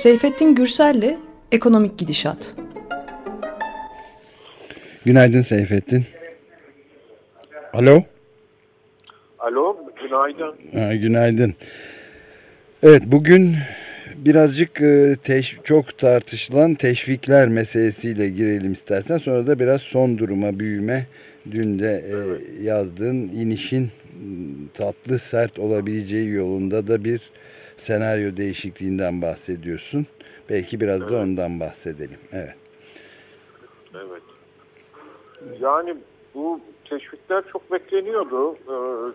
Seyfettin Gürsel'le Ekonomik Gidişat. Günaydın Seyfettin. Alo. Alo, günaydın. Ha, günaydın. Evet, bugün birazcık e, teş çok tartışılan teşvikler meselesiyle girelim istersen. Sonra da biraz son duruma, büyüme, dün de e, yazdığın inişin tatlı sert olabileceği yolunda da bir senaryo değişikliğinden bahsediyorsun. Belki biraz evet. da ondan bahsedelim. Evet. Evet. Yani bu teşvikler çok bekleniyordu. Ee,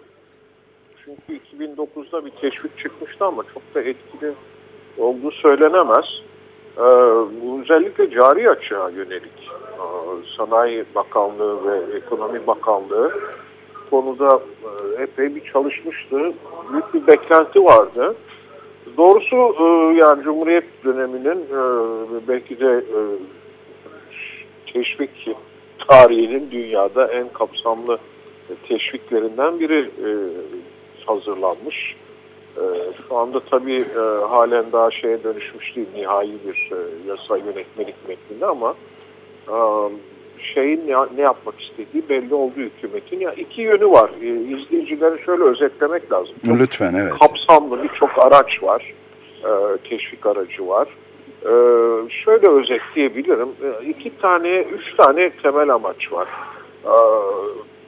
çünkü 2009'da bir teşvik çıkmıştı ama çok da etkili olduğu söylenemez. Ee, özellikle cari açığa yönelik ee, Sanayi Bakanlığı ve Ekonomi Bakanlığı konuda e, epey bir çalışmıştı. Büyük bir beklenti vardı. Doğrusu e, yani Cumhuriyet döneminin e, belki de teşvik tarihinin dünyada en kapsamlı teşviklerinden biri hazırlanmış. Şu anda tabii halen daha şeye dönüşmüş değil, nihai bir yasa yönetmelik metninde ama şeyin ne, ne yapmak istediği belli oldu hükümetin. Ya iki yönü var. E, izleyicileri şöyle özetlemek lazım. Çok Lütfen evet. Kapsamlı birçok araç var. E, teşvik aracı var. E, şöyle özetleyebilirim. E, iki tane, üç tane temel amaç var. E,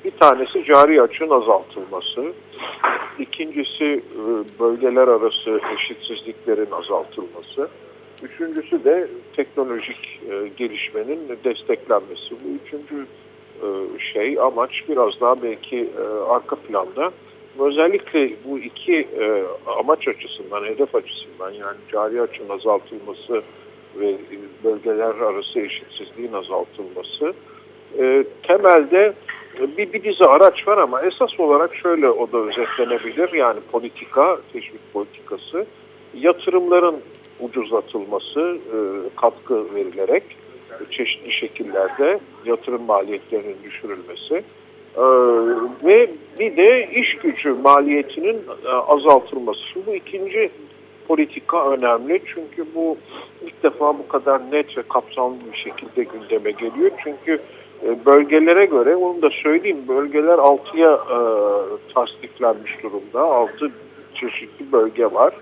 bir tanesi cari açığın azaltılması. İkincisi e, bölgeler arası eşitsizliklerin azaltılması. Üçüncüsü de teknolojik e, gelişmenin desteklenmesi. Bu üçüncü e, şey amaç biraz daha belki e, arka planda. Özellikle bu iki amaç açısından, hedef açısından yani cari açının azaltılması ve bölgeler arası eşitsizliğin azaltılması temelde bir, bir dizi araç var ama esas olarak şöyle o da özetlenebilir. Yani politika, teşvik politikası, yatırımların ucuzlatılması, e, katkı verilerek çeşitli şekillerde yatırım maliyetlerinin düşürülmesi e, ve bir de iş gücü maliyetinin e, azaltılması. Bu ikinci politika önemli çünkü bu ilk defa bu kadar net ve kapsamlı bir şekilde gündeme geliyor. Çünkü bölgelere göre onu da söyleyeyim bölgeler altıya e, tasdiflenmiş durumda. Altı çeşitli bölge var.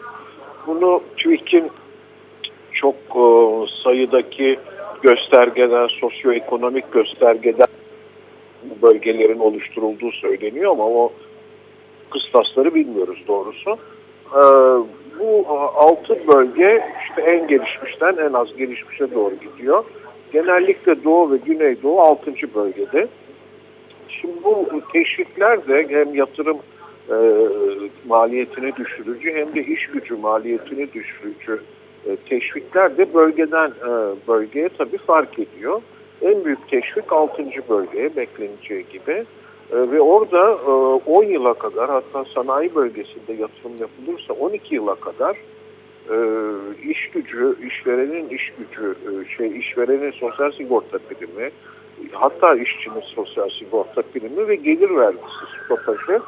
Bunu TÜİK'in çok e, sayıdaki göstergeden, sosyoekonomik göstergeden bu bölgelerin oluşturulduğu söyleniyor ama o kıstasları bilmiyoruz doğrusu. E, bu altı bölge işte en gelişmişten en az gelişmişe doğru gidiyor. Genellikle Doğu ve Güneydoğu altıncı bölgede. Şimdi bu teşvikler de hem yatırım e, maliyetini düşürücü hem de iş gücü maliyetini düşürücü e, teşvikler de bölgeden e, bölgeye tabii fark ediyor. En büyük teşvik 6. bölgeye bekleneceği gibi. E, ve orada 10 yıla kadar hatta sanayi bölgesinde yatırım yapılırsa 12 yıla kadar iş gücü, işverenin iş gücü, şey işverenin sosyal sigorta primi, hatta işçinin sosyal sigorta primi ve gelir vergisi stopajı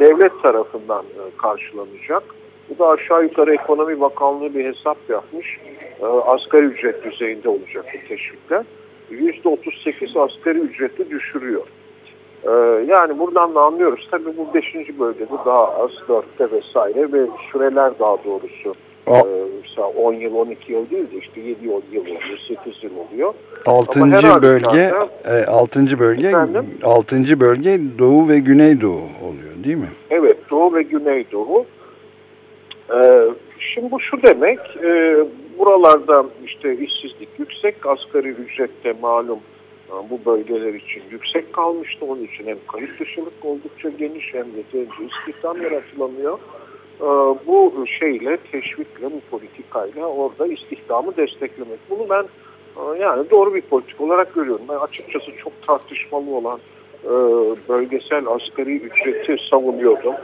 devlet tarafından karşılanacak. Bu da aşağı yukarı Ekonomi Bakanlığı bir hesap yapmış. E, asgari ücret düzeyinde olacak bu teşvikler. %38 asgari ücreti düşürüyor. E, yani buradan da anlıyoruz. Tabii bu 5. bölgede daha az, 4'te vesaire ve süreler daha doğrusu. E, mesela 10 yıl, 12 yıl değil de işte 7 yıl oluyor, 8 yıl oluyor. 6. bölge, e, 6. bölge, efendim, 6. bölge Doğu ve Güneydoğu oluyor değil mi? Evet, Doğu ve Güneydoğu. Ee, şimdi bu şu demek, e, buralarda işte işsizlik yüksek, asgari ücrette malum e, bu bölgeler için yüksek kalmıştı. Onun için hem kayıt dışılık oldukça geniş hem de genci istihdam yaratılamıyor. Ee, bu şeyle, teşvikle, bu politikayla orada istihdamı desteklemek. Bunu ben e, yani doğru bir politik olarak görüyorum. Ben açıkçası çok tartışmalı olan bölgesel asgari ücreti savunuyordum.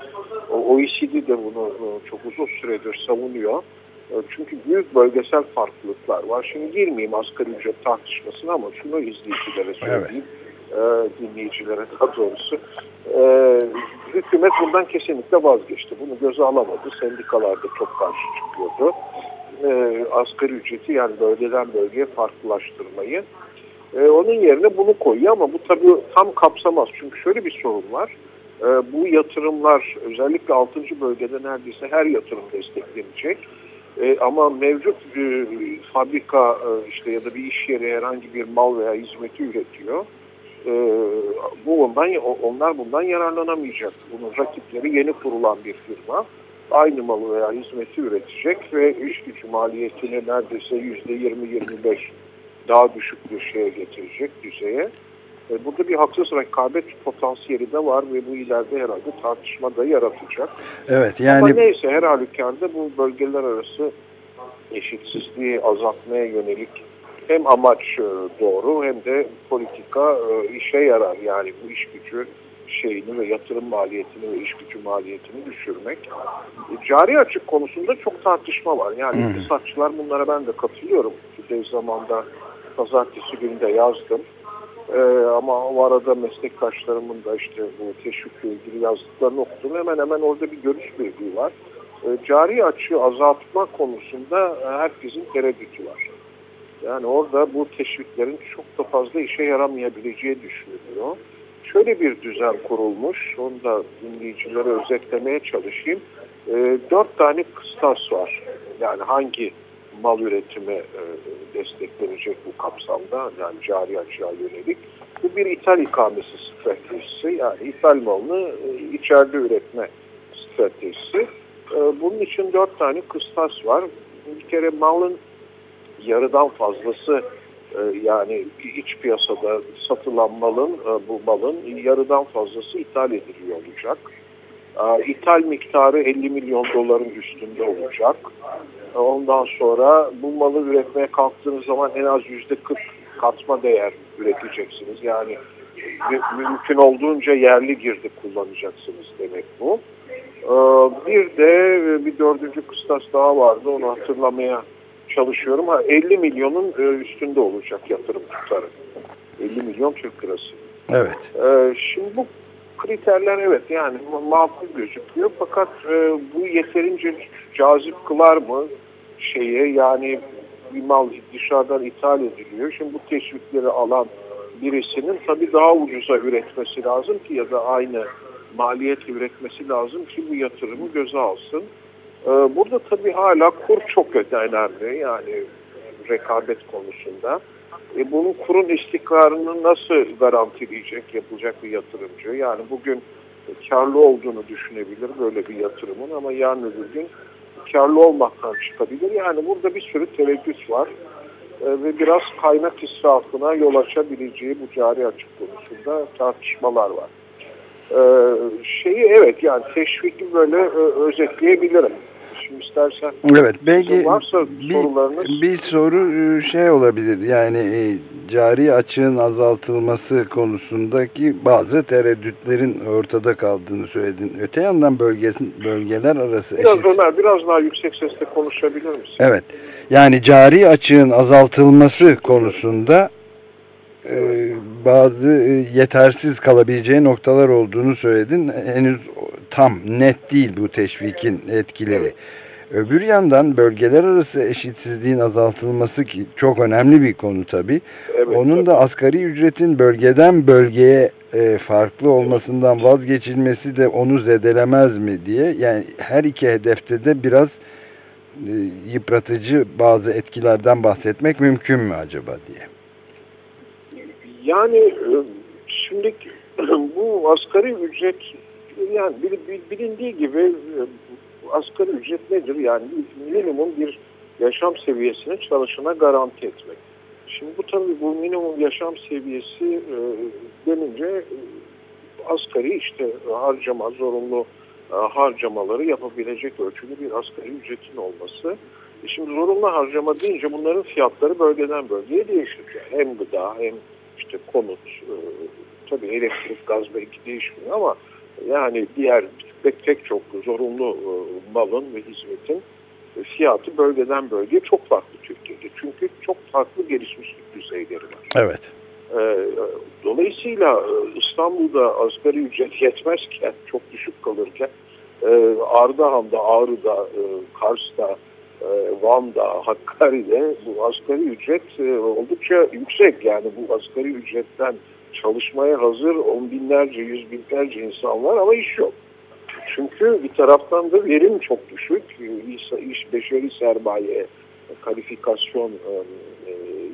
OECD de bunu e, çok uzun süredir savunuyor. E, çünkü büyük bölgesel farklılıklar var. Şimdi girmeyeyim asgari ücret tartışmasına ama şunu izleyicilere söyleyeyim. Evet. dinleyicilere daha doğrusu. E, hükümet bundan kesinlikle vazgeçti. Bunu göze alamadı. Sendikalar da çok karşı çıkıyordu. asgari ücreti yani bölgeden bölgeye farklılaştırmayı. Onun yerine bunu koyuyor ama bu tabii tam kapsamaz. Çünkü şöyle bir sorun var. E, bu yatırımlar özellikle 6. bölgede neredeyse her yatırım desteklenecek. E, ama mevcut e, fabrika e, işte ya da bir iş yeri herhangi bir mal veya hizmeti üretiyor. E, bu ondan onlar bundan yararlanamayacak. Bunun rakipleri yeni kurulan bir firma aynı malı veya hizmeti üretecek ve iş gücü maliyetini neredeyse yüzde 20-25 daha düşük bir şeye getirecek düzeye. E, burada bir haksız rekabet potansiyeli de var ve bu ileride herhalde tartışma da yaratacak. Evet yani... Ama neyse her halükarda bu bölgeler arası eşitsizliği azaltmaya yönelik hem amaç e, doğru hem de politika e, işe yarar. Yani bu iş gücü şeyini ve yatırım maliyetini ve iş gücü maliyetini düşürmek. Cari açık konusunda çok tartışma var. Yani iktisatçılar bunlara ben de katılıyorum. Bir zamanda pazartesi günü de yazdım. Ee, ama o arada meslektaşlarımın da işte bu teşvikle ilgili yazdıklarını okudum. Hemen hemen orada bir görüş birliği var. Ee, cari açığı azaltma konusunda herkesin tereddütü var. Yani orada bu teşviklerin çok da fazla işe yaramayabileceği düşünülüyor. Şöyle bir düzen kurulmuş, onu da dinleyicilere özetlemeye çalışayım. E, dört tane kıstas var. Yani hangi mal üretimi e, desteklenecek bu kapsamda, yani cari açığa yönelik. Bu bir ithal ikamesi stratejisi, yani ithal malını e, içeride üretme stratejisi. E, bunun için dört tane kıstas var. Bir kere malın yarıdan fazlası e, yani iç piyasada satılan malın e, bu malın yarıdan fazlası ithal ediliyor olacak. E, ithal miktarı 50 milyon doların üstünde olacak. Ondan sonra bu malı üretmeye kalktığınız zaman en az yüzde 40 katma değer üreteceksiniz. Yani mümkün olduğunca yerli girdi kullanacaksınız demek bu. Bir de bir dördüncü kıstas daha vardı onu hatırlamaya çalışıyorum. Ha, 50 milyonun e, üstünde olacak yatırım tutarı. 50 milyon Türk lirası. Evet. Ee, şimdi bu kriterler evet yani makul gözüküyor. Fakat e, bu yeterince cazip kılar mı şeye yani bir mal dışarıdan ithal ediliyor. Şimdi bu teşvikleri alan birisinin tabii daha ucuza üretmesi lazım ki ya da aynı maliyet üretmesi lazım ki bu yatırımı göze alsın. Ee, burada tabii hala kur çok önemli yani rekabet konusunda. E bunun kurun istikrarını nasıl garantileyecek yapılacak bir yatırımcı? Yani bugün karlı olduğunu düşünebilir böyle bir yatırımın ama yarın öbür gün karlı olmaktan çıkabilir. Yani burada bir sürü tereddüt var e, ve biraz kaynak israfına yol açabileceği bu cari açık konusunda tartışmalar var. E, şeyi evet yani teşviki böyle e, özetleyebilirim şimdi istersen. Evet belki varsa bir, sorularınız. bir soru e, şey olabilir yani e, cari açığın azaltılması konusundaki bazı tereddütlerin ortada kaldığını söyledin. Öte yandan bölge, bölgeler arası... Biraz eşit... Ömer biraz daha yüksek sesle konuşabilir misin? Evet yani cari açığın azaltılması konusunda e, bazı yetersiz kalabileceği noktalar olduğunu söyledin. Henüz tam net değil bu teşvikin etkileri. Öbür yandan bölgeler arası eşitsizliğin azaltılması ki çok önemli bir konu tabii. Evet, Onun tabii. da asgari ücretin bölgeden bölgeye e, farklı olmasından vazgeçilmesi de onu zedelemez mi diye. Yani her iki hedefte de biraz e, yıpratıcı bazı etkilerden bahsetmek mümkün mü acaba diye. Yani e, şimdi bu asgari ücret yani bilindiği gibi asgari ücret nedir? Yani minimum bir yaşam seviyesini çalışana garanti etmek. Şimdi bu tabii bu minimum yaşam seviyesi e, denince e, asgari işte harcama, zorunlu e, harcamaları yapabilecek ölçülü bir asgari ücretin olması. E şimdi zorunlu harcama deyince bunların fiyatları bölgeden bölgeye değişiyor. Hem gıda hem işte konut, e, tabii elektrik, gaz belki değişmiyor ama yani diğer pek, pek çok zorunlu e, malın ve hizmetin e, fiyatı bölgeden bölgeye çok farklı Türkiye'de. Çünkü çok farklı gelişmişlik düzeyleri var. Evet. E, dolayısıyla İstanbul'da asgari ücret yetmezken, çok düşük kalırken Ardahan'da, Ağrı'da, Kars'ta, e, Van'da, Hakkari'de bu asgari ücret e, oldukça yüksek. Yani bu asgari ücretten çalışmaya hazır on binlerce, yüz binlerce insan var ama iş yok. Çünkü bir taraftan da verim çok düşük. İş, iş beşeri sermaye, kalifikasyon e,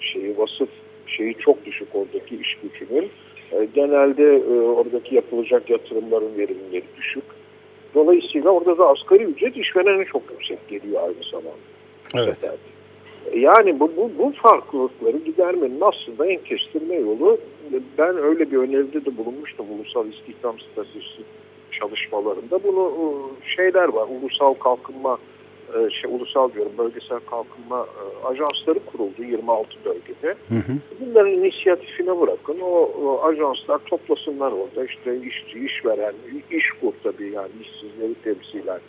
şeyi, vasıf şeyi çok düşük oradaki iş gücünün. Genelde oradaki yapılacak yatırımların verimleri düşük. Dolayısıyla orada da asgari ücret işverene çok yüksek geliyor aynı zamanda. Evet. Yani bu, bu, bu farklılıkları gidermenin aslında en kestirme yolu ben öyle bir öneride de bulunmuştum ulusal istihdam stratejisi çalışmalarında. Bunu şeyler var ulusal kalkınma e, şey, ulusal diyorum bölgesel kalkınma e, ajansları kuruldu 26 bölgede. Hı hı. Bunların inisiyatifine bırakın. O, o ajanslar toplasınlar orada işte işçi, işveren, iş kur tabii yani işsizleri temsilen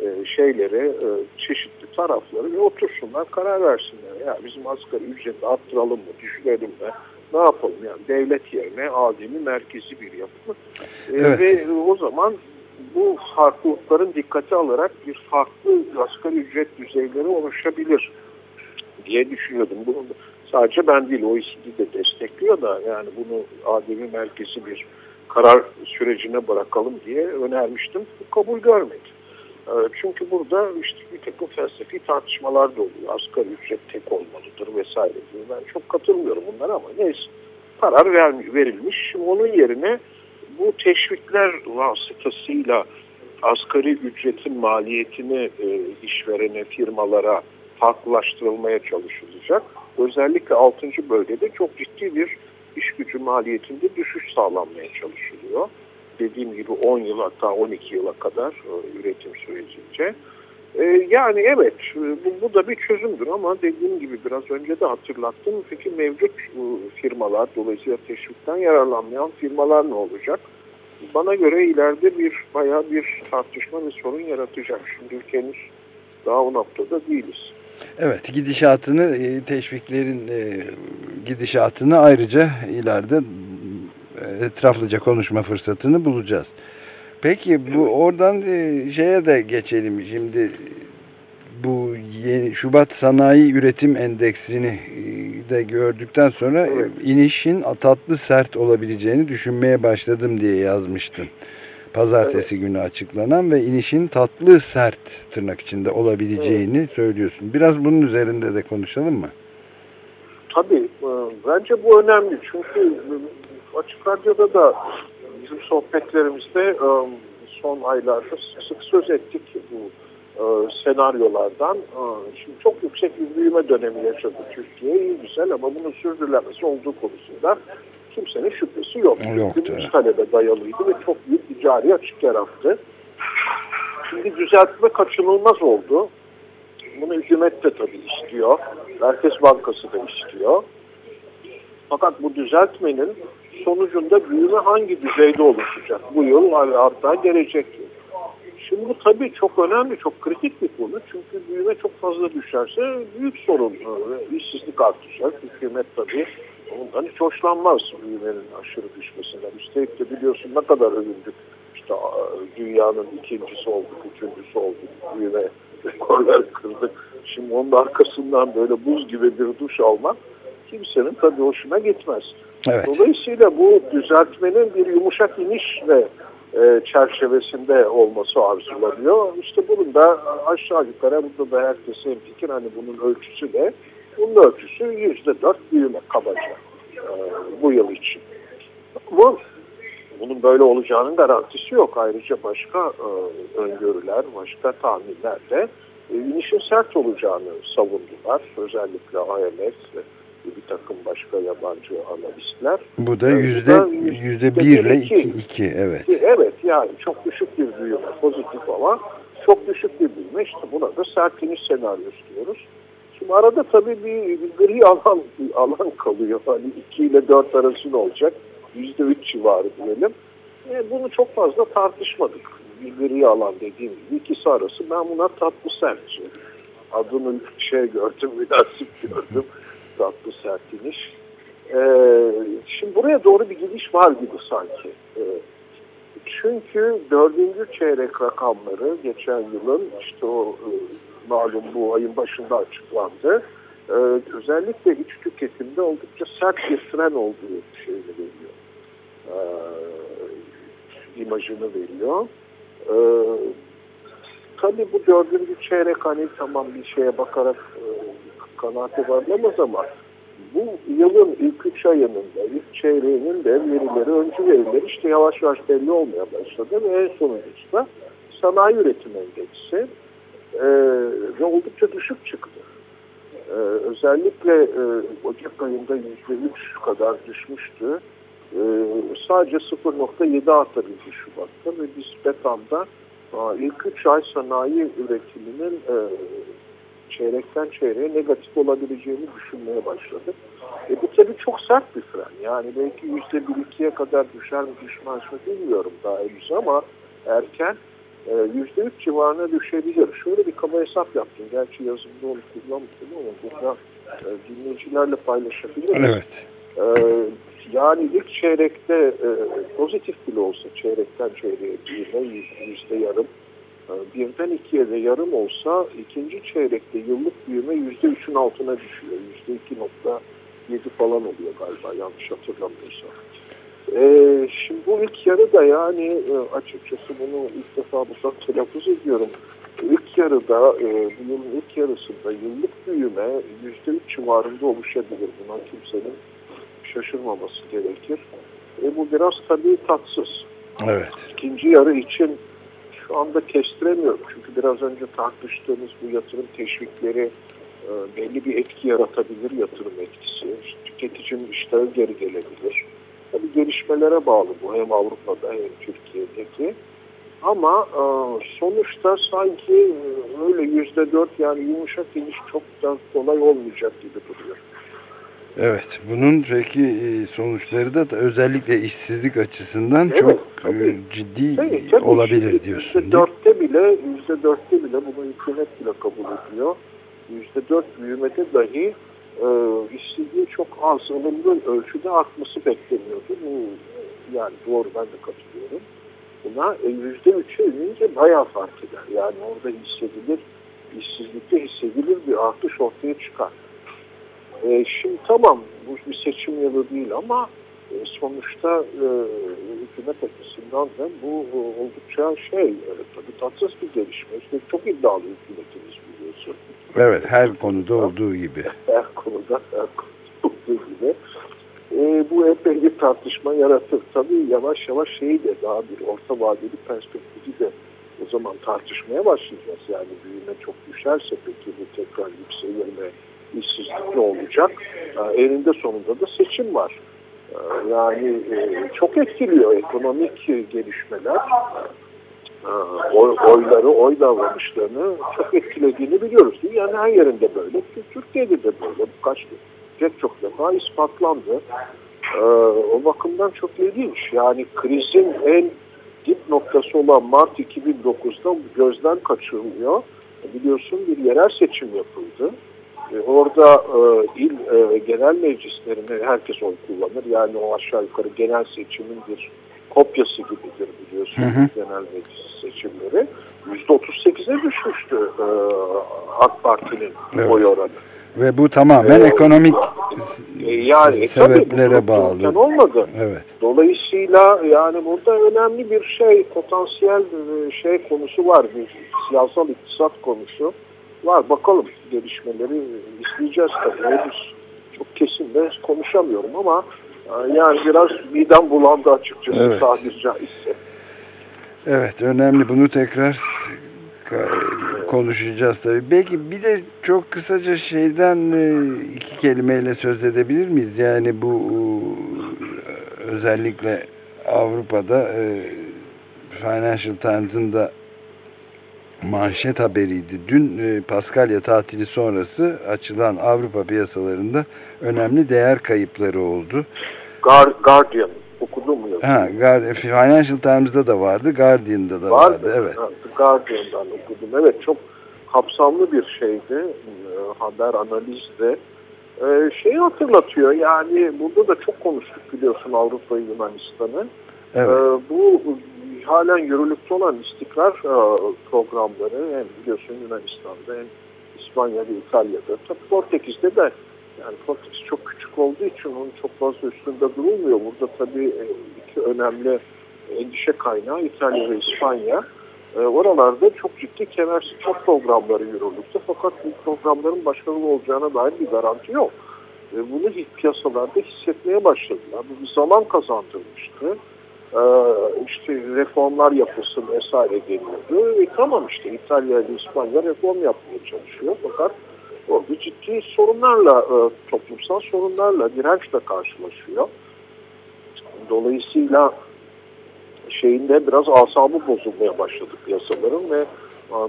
e, şeyleri, e, çeşitli tarafları ve otursunlar karar versinler. Ya bizim asgari ücreti arttıralım mı, düşürelim mi? Ne yapalım yani devlet yerine ademi merkezi bir yapı. E, evet. Ve o zaman bu farklılıkların dikkate alarak bir farklı asgari ücret düzeyleri oluşabilir diye düşünüyordum. Bunu sadece ben değil OECD de destekliyor da yani bunu ademi merkezi bir karar sürecine bırakalım diye önermiştim. Kabul görmedi. Ee, çünkü burada işte bir takım felsefi tartışmalar da oluyor. Asgari ücret tek olmalıdır vesaire. Ben çok katılmıyorum bunlara ama neyse karar verilmiş. Onun yerine bu teşvikler vasıtasıyla asgari ücretin maliyetini e, işverene, firmalara farklılaştırılmaya çalışılacak. Özellikle 6. bölgede çok ciddi bir iş gücü maliyetinde düşüş sağlanmaya çalışılıyor. Dediğim gibi 10 yıl hatta 12 yıla kadar e, üretim sürecince. E, yani evet bu, bu da bir çözümdür ama dediğim gibi biraz önce de hatırlattım. Peki mevcut e, firmalar dolayısıyla teşvikten yararlanmayan firmalar ne olacak? bana göre ileride bir bayağı bir tartışma ve sorun yaratacak. Şimdi ülkemiz daha o noktada değiliz. Evet gidişatını e, teşviklerin e, gidişatını ayrıca ileride e, etraflıca konuşma fırsatını bulacağız. Peki bu oradan şeye de geçelim şimdi bu yeni Şubat Sanayi Üretim Endeksini e, de gördükten sonra evet. inişin tatlı sert olabileceğini düşünmeye başladım diye yazmıştın. Pazartesi evet. günü açıklanan ve inişin tatlı sert tırnak içinde olabileceğini evet. söylüyorsun. Biraz bunun üzerinde de konuşalım mı? Tabii. E, bence bu önemli. Çünkü e, Açık Radyo'da da bizim sohbetlerimizde son aylarda sık söz ettik bu e, senaryolardan şimdi çok yüksek bir büyüme dönemi yaşadı Türkiye. iyi güzel ama bunun sürdürülemesi olduğu konusunda kimsenin şüphesi yok. Çünkü talebe dayalıydı ve çok büyük bir cari açık yarattı. Şimdi düzeltme kaçınılmaz oldu. Bunu hükümet de tabii istiyor. Merkez Bankası da istiyor. Fakat bu düzeltmenin sonucunda büyüme hangi düzeyde oluşacak? Bu yıl hatta gelecek yıl. Şimdi bu tabii çok önemli, çok kritik bir konu. Çünkü büyüme çok fazla düşerse büyük sorun. İşsizlik artacak. Hükümet tabii ondan hiç hoşlanmaz büyümenin aşırı düşmesinden. Üstelik de biliyorsun ne kadar övündük. İşte dünyanın ikincisi olduk, üçüncüsü olduk. Büyüme rekorlar kırdık. Şimdi onun arkasından böyle buz gibi bir duş almak kimsenin tabii hoşuna gitmez. Evet. Dolayısıyla bu düzeltmenin bir yumuşak iniş ve e, çerçevesinde olması arzulanıyor. İşte bunun da aşağı yukarı burada da herkesin fikir hani bunun ölçüsü de bunun ölçüsü yüzde dört büyüme kabaca e, bu yıl için. Bu bunun böyle olacağının garantisi yok. Ayrıca başka e, öngörüler, başka tahminler de e, inişin sert olacağını savundular. Özellikle IMF bir takım başka yabancı analistler. Bu da yüzde yüzde bir ile iki, iki evet. Evet yani çok düşük bir büyüme pozitif ama çok düşük bir büyüme işte buna da sert iniş senaryosu diyoruz. Şimdi arada tabii bir, bir gri alan bir alan kalıyor. Hani 2 ile 4 arası ne olacak? Yüzde üç civarı diyelim. E, bunu çok fazla tartışmadık. Bir gri alan dediğim gibi ikisi arası. Ben buna tatlı sert adını şey gördüm, münasip gördüm tatlı sert iniş. E, şimdi buraya doğru bir gidiş var gibi sanki. E, çünkü dördüncü çeyrek rakamları geçen yılın işte o e, malum bu ayın başında açıklandı. Ee, özellikle iç tüketimde oldukça sert bir fren olduğu şeyini veriyor. Ee, imajını veriyor. Ee, tabii bu dördüncü çeyrek hani tamam bir şeye bakarak e, kanaate varlamaz ama bu yılın ilk üç ayının da, ilk çeyreğinin de verileri, öncü verileri işte yavaş yavaş belli olmaya başladı ve en sonuncusu da sanayi üretim endeksi ve oldukça düşük çıktı. E, özellikle e, Ocak ayında %3 kadar düşmüştü. E, sadece 0.7 artabildi Şubat'ta ve biz BETAM'da ilk 3 ay sanayi üretiminin e, çeyrekten çeyreğe negatif olabileceğini düşünmeye başladık. E bu tabii çok sert bir fren. Yani belki yüzde bir ikiye kadar düşer mi düşmez mi bilmiyorum daha henüz ama erken e, yüzde üç civarına düşebilir. Şöyle bir kaba hesap yaptım. Gerçi yazımda onu kullanmıştım ama burada e, dinleyicilerle paylaşabilirim. Evet. E, yani ilk çeyrekte e, pozitif bile olsa çeyrekten çeyreğe büyüme yüzde yarım birden ikiye de yarım olsa ikinci çeyrekte yıllık büyüme yüzde üçün altına düşüyor. Yüzde iki nokta yedi falan oluyor galiba yanlış hatırlamıyorsam. Ee, şimdi bu ilk yarı da yani e, açıkçası bunu ilk defa bu telaffuz ediyorum. İlk yarıda, e, yılın ilk yarısında yıllık büyüme yüzde üç civarında oluşabilir. Buna kimsenin şaşırmaması gerekir. E, bu biraz tabii tatsız. Evet. İkinci yarı için şu anda kestiremiyorum. Çünkü biraz önce tartıştığımız bu yatırım teşvikleri e, belli bir etki yaratabilir yatırım etkisi. İşte tüketicinin iştahı geri gelebilir. Tabii gelişmelere bağlı bu hem Avrupa'da hem Türkiye'deki. Ama e, sonuçta sanki e, öyle yüzde dört yani yumuşak iniş çok da kolay olmayacak gibi duruyor. Evet, bunun peki e, sonuçları da özellikle işsizlik açısından evet, çok e, tabii. ciddi tabii, tabii. olabilir diyorsun. Yüzde dörtte bile, yüzde dörtte bile bunu hükümet bile kabul ediyor. Yüzde dört büyümede dahi e, işsizliği çok az, ılımlı ölçüde artması bekleniyordu. Bu yani doğru ben de katılıyorum. Buna yüzde üçe inince bayağı fark eder. Yani orada hissedilir, işsizlikte hissedilir bir artış ortaya çıkar. E, şimdi tamam bu bir seçim yılı değil ama e, sonuçta e, hükümet açısından da bu e, oldukça şey e, tabii tatsız bir gelişme. İşte çok iddialı hükümetimiz biliyorsun. Evet her konuda olduğu gibi. Her konuda her konuda olduğu gibi. E, bu epey bir tartışma yaratır. Tabii yavaş yavaş şeyi de daha bir orta vadeli perspektifi de o zaman tartışmaya başlayacağız. Yani büyüme çok düşerse peki bu tekrar yükselir mi? İşsizlik ne olacak? E, eninde sonunda da seçim var. E, yani e, çok etkiliyor ekonomik gelişmeler. E, oy, oyları, oy davranışlarını çok etkilediğini biliyoruz. Yani her yerinde böyle. Türkiye'de de böyle. Birkaç pek çok defa ispatlandı. O bakımdan çok ilginç. Yani krizin en dip noktası olan Mart 2009'da gözden kaçırılıyor. Biliyorsun bir yerel seçim yapıldı. E, orada e, il e, genel meclislerine herkes oy kullanır. Yani o aşağı yukarı genel seçimin bir kopyası gibidir biliyorsunuz hı hı. genel meclis seçimleri. %38'e düşmüştü e, AK Parti'nin evet. oy oranı. Ve bu tamamen ee, ekonomik e, yani, sebeplere tabii, bağlı. olmadı. Evet. Dolayısıyla yani burada önemli bir şey, potansiyel e, şey konusu var. Bir siyasal iktisat konusu var. Bakalım gelişmeleri izleyeceğiz tabii. Henüz çok kesin de konuşamıyorum ama e, yani biraz midem bulandı açıkçası evet. tabiri caizse. Evet önemli bunu tekrar konuşacağız tabii. Belki bir de çok kısaca şeyden e, iki kelimeyle söz edebilir miyiz? Yani bu e, özellikle Avrupa'da Financial Times'ın da manşet haberiydi. Dün e, Paskalya tatili sonrası açılan Avrupa piyasalarında önemli değer kayıpları oldu. Guardian okudun mu? Ha, Financial Times'da da vardı, Guardian'da da vardı. vardı evet. Ha, Guardian'dan okudum. Evet çok kapsamlı bir şeydi. E, haber analizde. Ee, şeyi hatırlatıyor yani burada da çok konuştuk biliyorsun Avrupa Yunanistan'ı. Evet. Ee, bu halen yürürlükte olan istikrar e, programları hem biliyorsun Yunanistan'da hem İspanya ve İtalya'da. Tabii Portekiz'de de yani Portekiz çok küçük olduğu için onun çok fazla üstünde durulmuyor. Burada tabii e, iki önemli endişe kaynağı İtalya ve İspanya. E, oralarda çok ciddi kemer sıçra programları yürürlükte fakat bu programların başarılı olacağına dair bir garanti yok. E, bunu piyasalarda hissetmeye başladılar. Bu bir zaman kazandırmıştı. E, işte reformlar yapılsın vesaire deniyordu. E, tamam işte İtalya ile İspanya reform yapmaya çalışıyor fakat orada ciddi sorunlarla, e, toplumsal sorunlarla, dirençle karşılaşıyor. Dolayısıyla şeyinde biraz asabı bozulmaya başladı piyasaların ve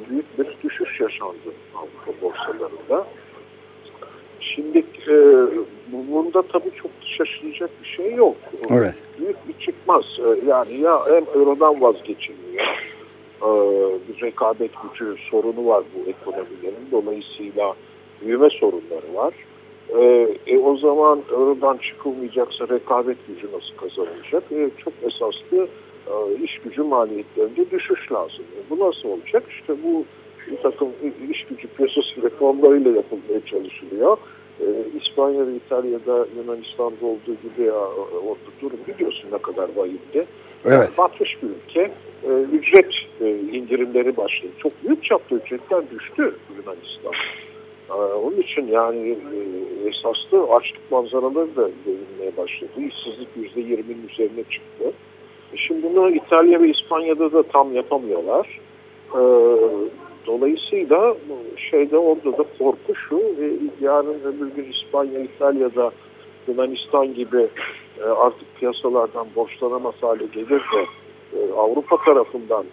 büyük bir düşüş yaşandı Avrupa borsalarında. Şimdi e, bunda tabii çok şaşıracak bir şey yok. Evet. Çıkmaz. E, yani ya hem Euro'dan vazgeçilmiyor. E, bir rekabet gücü sorunu var bu ekonomilerin. Dolayısıyla büyüme sorunları var. E, e, o zaman Euro'dan çıkılmayacaksa rekabet gücü nasıl kazanılacak? E, çok esaslı e, iş gücü maliyetlerinde düşüş lazım. E, bu nasıl olacak? İşte bu bir takım iş gücü piyasası reformlarıyla yapılmaya çalışılıyor. Ee, İspanya ve İtalya'da Yunanistan'da olduğu gibi ya, orada durum biliyorsun ne kadar vahimdi. Evet. Batmış bir ülke. E, ücret e, indirimleri başladı. Çok büyük çapta ücretler düştü Yunanistan. E, onun için yani e, esaslı açlık manzaraları da görünmeye başladı. İşsizlik %20'nin üzerine çıktı. E, şimdi bunu İtalya ve İspanya'da da tam yapamıyorlar. E, Dolayısıyla şeyde orada da korku şu, e, yarın öbür gün İspanya, İtalya'da Yunanistan gibi e, artık piyasalardan borçlanamaz hale gelir de e, Avrupa tarafından,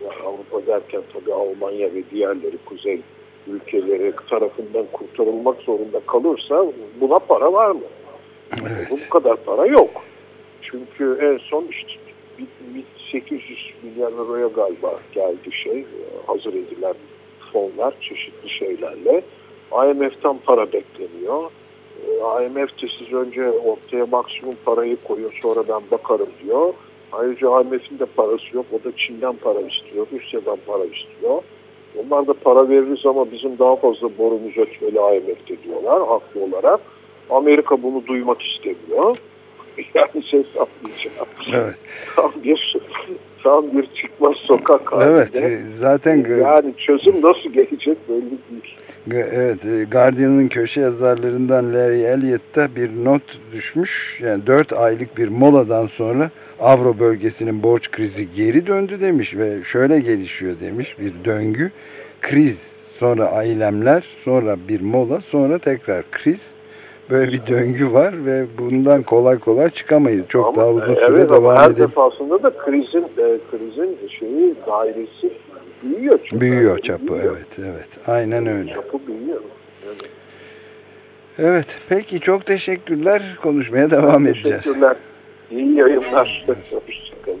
yani Avrupa derken tabii Almanya ve diğerleri kuzey ülkeleri tarafından kurtarılmak zorunda kalırsa buna para var mı? Evet. Bu kadar para yok. Çünkü en son işte 800 milyar euroya galiba geldi şey hazır edilen fonlar çeşitli şeylerle. IMF'den para bekleniyor. Ee, IMF de siz önce ortaya maksimum parayı koyuyor sonra ben bakarım diyor. Ayrıca IMF'in de parası yok. O da Çin'den para istiyor, Rusya'dan para istiyor. Onlar da para veririz ama bizim daha fazla borumuz ötmeli IMF'de diyorlar haklı olarak. Amerika bunu duymak istemiyor. Yani şey saplayacağım. Evet. Tam bir tam bir çıkmaz sokak halinde. Evet e, zaten yani çözüm nasıl gelecek belli değil. Evet, e, Guardian'ın köşe yazarlarından Larry Elliott'ta bir not düşmüş. Yani 4 aylık bir moladan sonra Avro bölgesinin borç krizi geri döndü demiş ve şöyle gelişiyor demiş bir döngü. Kriz, sonra eylemler, sonra bir mola, sonra tekrar kriz böyle bir döngü var ve bundan kolay kolay çıkamayız. Çok ama, daha uzun süre evet, devam her edip. defasında da krizin e, krizin şeyi dairesi büyüyor. Çünkü. Büyüyor çapı büyüyor. evet evet. Aynen öyle. Çapı büyüyor. Evet. evet peki çok teşekkürler. Konuşmaya devam edeceğiz. Teşekkürler. İyi yayınlar. Hoşçakalın.